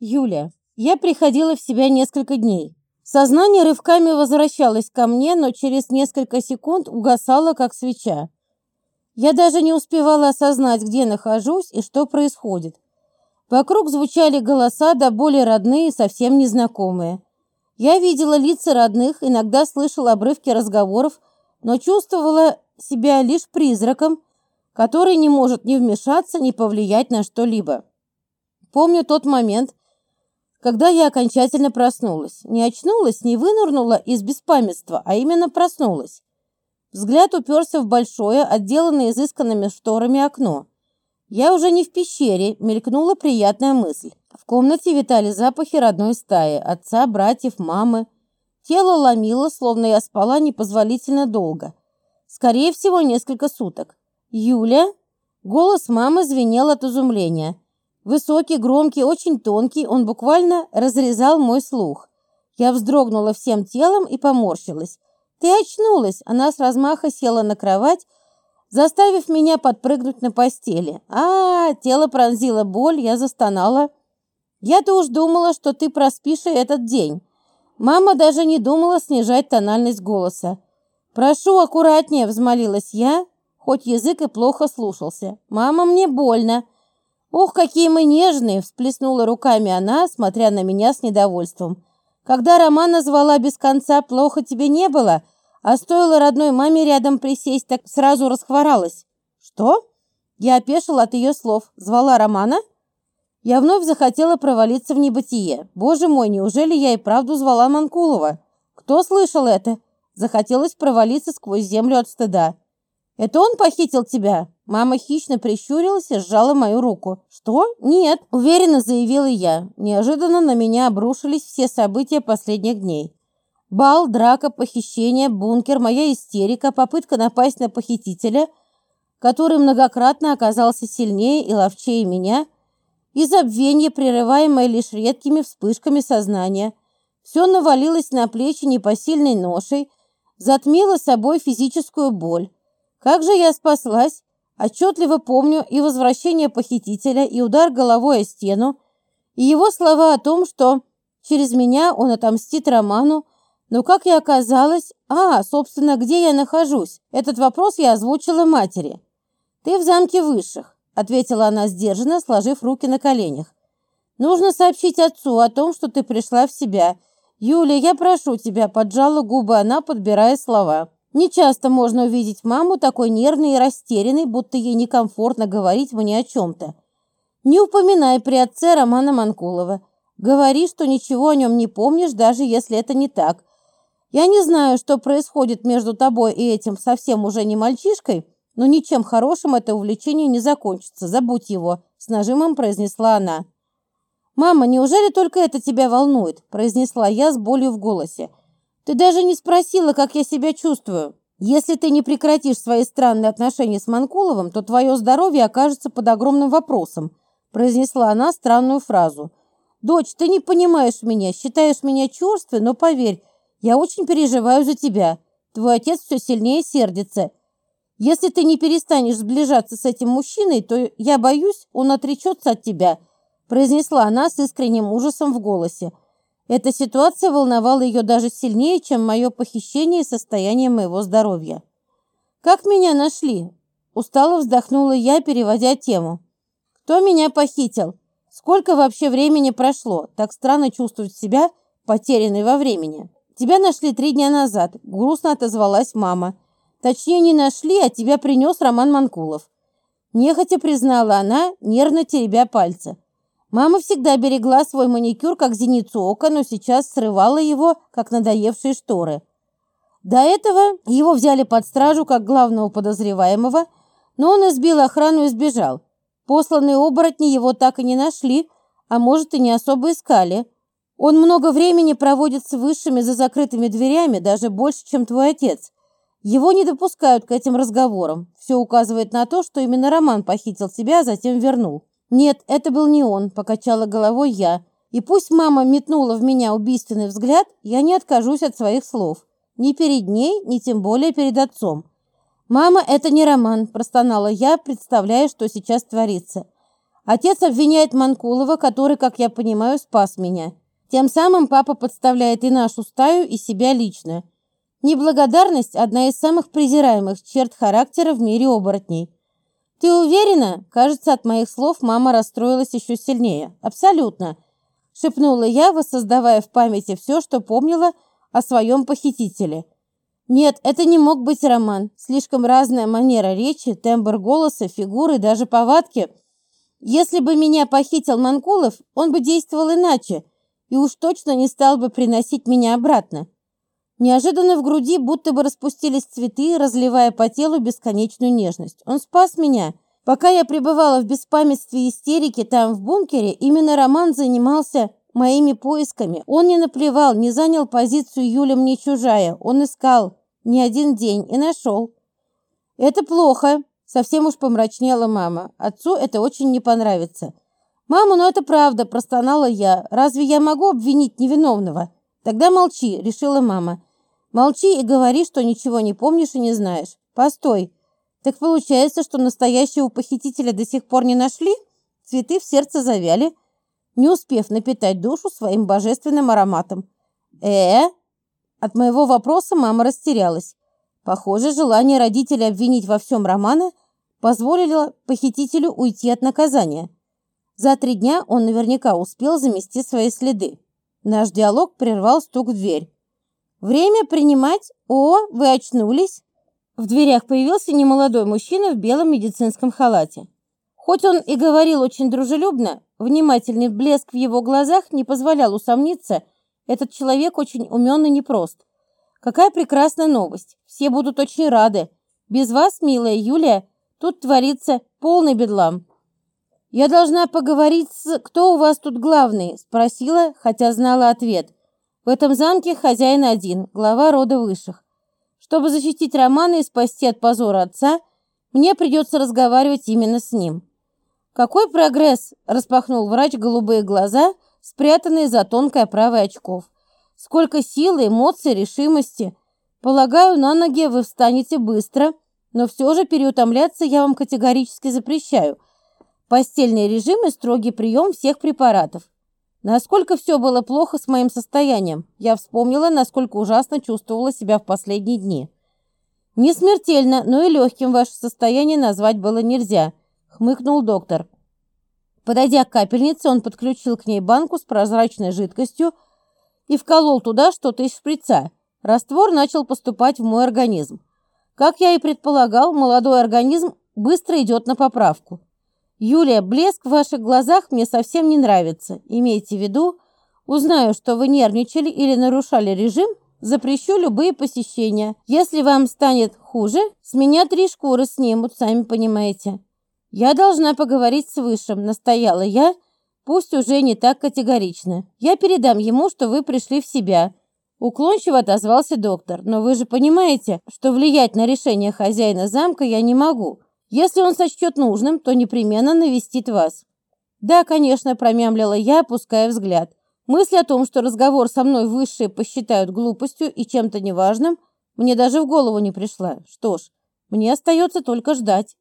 Юля. Я приходила в себя несколько дней. Сознание рывками возвращалось ко мне, но через несколько секунд угасало, как свеча. Я даже не успевала осознать, где нахожусь и что происходит. Вокруг звучали голоса, да более родные и совсем незнакомые. Я видела лица родных, иногда слышала обрывки разговоров, но чувствовала себя лишь призраком, который не может ни вмешаться, ни повлиять на что-либо. Помню тот момент, когда я окончательно проснулась. Не очнулась, не вынырнула из беспамятства, а именно проснулась. Взгляд уперся в большое, отделанное изысканными шторами окно. Я уже не в пещере, мелькнула приятная мысль. В комнате витали запахи родной стаи, отца, братьев, мамы. Тело ломило, словно я спала непозволительно долго. Скорее всего, несколько суток. «Юля?» Голос мамы звенел от изумления. Высокий, громкий, очень тонкий, он буквально разрезал мой слух. Я вздрогнула всем телом и поморщилась. «Ты очнулась!» Она с размаха села на кровать, заставив меня подпрыгнуть на постели. а, -а, -а тело пронзило боль, я застонала. «Я-то уж думала, что ты проспишь этот день». Мама даже не думала снижать тональность голоса. «Прошу, аккуратнее!» – взмолилась я, хоть язык и плохо слушался. «Мама, мне больно!» «Ох, какие мы нежные!» – всплеснула руками она, смотря на меня с недовольством. «Когда Романа звала без конца, плохо тебе не было, а стоило родной маме рядом присесть, так сразу расхворалась». «Что?» Я опешила от ее слов. «Звала Романа?» Я вновь захотела провалиться в небытие. Боже мой, неужели я и правду звала Манкулова? Кто слышал это? Захотелось провалиться сквозь землю от стыда. «Это он похитил тебя?» Мама хищно прищурилась и сжала мою руку. «Что? Нет», – уверенно заявила я. Неожиданно на меня обрушились все события последних дней. Бал, драка, похищение, бункер, моя истерика, попытка напасть на похитителя, который многократно оказался сильнее и ловчее меня, и забвение, прерываемое лишь редкими вспышками сознания. Все навалилось на плечи непосильной ношей, затмило собой физическую боль. Как же я спаслась? Отчетливо помню и возвращение похитителя, и удар головой о стену, и его слова о том, что через меня он отомстит Роману, но как я оказалась... А, собственно, где я нахожусь? Этот вопрос я озвучила матери. «Ты в замке высших», — ответила она сдержанно, сложив руки на коленях. «Нужно сообщить отцу о том, что ты пришла в себя. Юля, я прошу тебя», — поджала губы она, подбирая слова. Не часто можно увидеть маму такой нервной и растерянной, будто ей некомфортно говорить мне о чем-то. Не упоминай при отце Романа Манкулова. Говори, что ничего о нем не помнишь, даже если это не так. Я не знаю, что происходит между тобой и этим совсем уже не мальчишкой, но ничем хорошим это увлечение не закончится. Забудь его», — с нажимом произнесла она. «Мама, неужели только это тебя волнует?» – произнесла я с болью в голосе. Ты даже не спросила, как я себя чувствую. Если ты не прекратишь свои странные отношения с Манкуловым, то твое здоровье окажется под огромным вопросом», произнесла она странную фразу. «Дочь, ты не понимаешь меня, считаешь меня черствой, но поверь, я очень переживаю за тебя. Твой отец все сильнее сердится. Если ты не перестанешь сближаться с этим мужчиной, то, я боюсь, он отречется от тебя», произнесла она с искренним ужасом в голосе. Эта ситуация волновала ее даже сильнее, чем мое похищение и состояние моего здоровья. «Как меня нашли?» Устало вздохнула я, переводя тему. «Кто меня похитил? Сколько вообще времени прошло? Так странно чувствовать себя потерянной во времени. Тебя нашли три дня назад», — грустно отозвалась мама. «Точнее, не нашли, а тебя принес Роман Манкулов». Нехотя признала она, нервно теребя пальцы. Мама всегда берегла свой маникюр как зеницу ока, но сейчас срывала его, как надоевшие шторы. До этого его взяли под стражу как главного подозреваемого, но он избил охрану и сбежал. Посланные оборотни его так и не нашли, а может и не особо искали. Он много времени проводит с высшими за закрытыми дверями, даже больше, чем твой отец. Его не допускают к этим разговорам. Все указывает на то, что именно Роман похитил тебя, а затем вернул. «Нет, это был не он», – покачала головой я. «И пусть мама метнула в меня убийственный взгляд, я не откажусь от своих слов. Ни перед ней, ни тем более перед отцом». «Мама, это не роман», – простонала я, представляя, что сейчас творится. Отец обвиняет Манкулова, который, как я понимаю, спас меня. Тем самым папа подставляет и нашу стаю, и себя лично. Неблагодарность – одна из самых презираемых черт характера в мире оборотней. «Ты уверена?» Кажется, от моих слов мама расстроилась еще сильнее. «Абсолютно», – шепнула я, воссоздавая в памяти все, что помнила о своем похитителе. Нет, это не мог быть роман. Слишком разная манера речи, тембр голоса, фигуры, даже повадки. Если бы меня похитил Манкулов, он бы действовал иначе и уж точно не стал бы приносить меня обратно. Неожиданно в груди будто бы распустились цветы, разливая по телу бесконечную нежность. Он спас меня. Пока я пребывала в беспамятстве и истерике там, в бункере, именно Роман занимался моими поисками. Он не наплевал, не занял позицию Юля мне чужая. Он искал не один день и нашел. Это плохо. Совсем уж помрачнела мама. Отцу это очень не понравится. «Мама, ну это правда», – простонала я. «Разве я могу обвинить невиновного?» «Тогда молчи», – решила мама. «Молчи и говори, что ничего не помнишь и не знаешь. Постой. Так получается, что настоящего похитителя до сих пор не нашли? Цветы в сердце завяли, не успев напитать душу своим божественным ароматом. э От моего вопроса мама растерялась. Похоже, желание родителей обвинить во всем Романа позволило похитителю уйти от наказания. За три дня он наверняка успел замести свои следы. Наш диалог прервал стук в дверь. «Время принимать? О, вы очнулись?» В дверях появился немолодой мужчина в белом медицинском халате. Хоть он и говорил очень дружелюбно, внимательный блеск в его глазах не позволял усомниться, этот человек очень умен и непрост. Какая прекрасная новость! Все будут очень рады. Без вас, милая Юлия, тут творится полный бедлам. «Я должна поговорить с... Кто у вас тут главный?» – спросила, хотя знала ответ. «В этом замке хозяин один, глава рода высших. Чтобы защитить Романа и спасти от позора отца, мне придется разговаривать именно с ним». «Какой прогресс?» – распахнул врач голубые глаза, спрятанные за тонкой оправой очков. «Сколько силы, эмоций, решимости. Полагаю, на ноги вы встанете быстро, но все же переутомляться я вам категорически запрещаю – Постельный режим и строгий прием всех препаратов. Насколько все было плохо с моим состоянием, я вспомнила, насколько ужасно чувствовала себя в последние дни. Не смертельно, но и легким ваше состояние назвать было нельзя, хмыкнул доктор. Подойдя к капельнице, он подключил к ней банку с прозрачной жидкостью и вколол туда что-то из шприца. Раствор начал поступать в мой организм. Как я и предполагал, молодой организм быстро идет на поправку. «Юлия, блеск в ваших глазах мне совсем не нравится. Имейте в виду, узнаю, что вы нервничали или нарушали режим, запрещу любые посещения. Если вам станет хуже, с меня три шкуры снимут, сами понимаете». «Я должна поговорить с Высшим», — настояла я, пусть уже не так категорично. «Я передам ему, что вы пришли в себя». Уклончиво отозвался доктор. «Но вы же понимаете, что влиять на решение хозяина замка я не могу. Если он сочтет нужным, то непременно навестит вас». «Да, конечно», – промямлила я, опуская взгляд. Мысль о том, что разговор со мной высшие посчитают глупостью и чем-то неважным, мне даже в голову не пришла. Что ж, мне остается только ждать.